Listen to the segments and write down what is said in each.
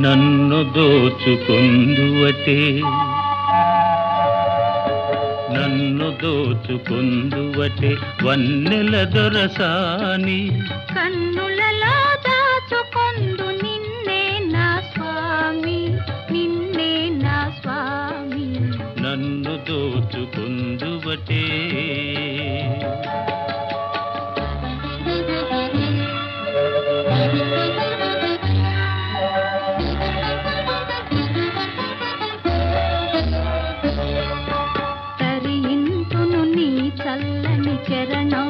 నన్ను దోచుకొందువటే. నన్ను దోచుకొందువటే వన్నెల దొరసాని. కన్నులలో దాచుకొందు నిన్నే నా స్వామి నిన్నే నా స్వామి. నన్ను దోచుకొందువటే.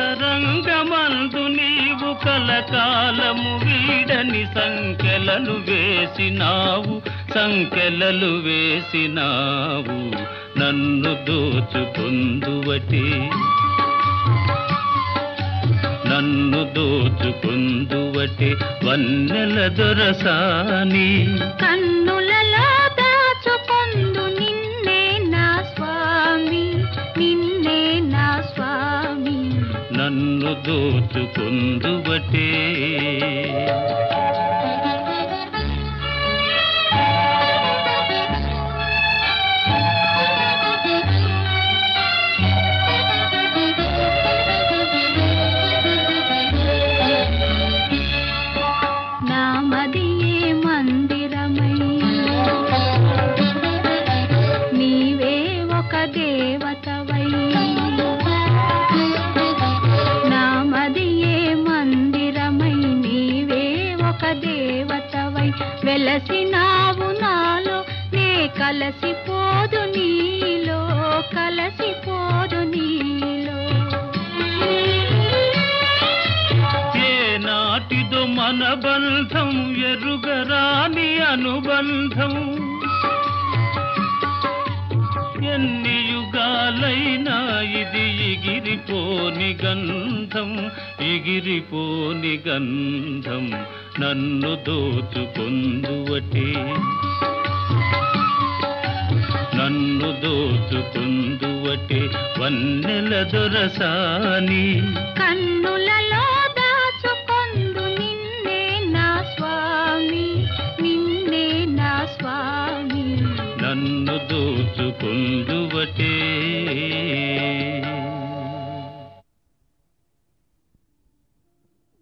అంతరంగమందు నీవు కలకాలము వీడని సంఖ్యలను వేసినావు సంఖ్యలలు వేసినావు నన్ను దోచుకుందువటి. నన్ను దోచుకుందువటి వన్నెల దొరసాని. కన్నుల దోచుకొందువటే. దేవతవై వెలసినావు నాలో నే కలసిపోదు నీలో కలసిపోదు నీలో. ఏ నాటిదో మన బంధం ఎరుగరాని అనుబంధం. ఎగిరిపోని గంధం ఎగిరిపోని గంధం నన్ను దోచుకొందువటే. నన్ను దోచుకొందువటే వన్నెల దొరసాని. కన్నులలో దాచుకొందు నిన్నే నా స్వామి నిన్నే నా స్వామి. నన్ను దోచుకొందువటే.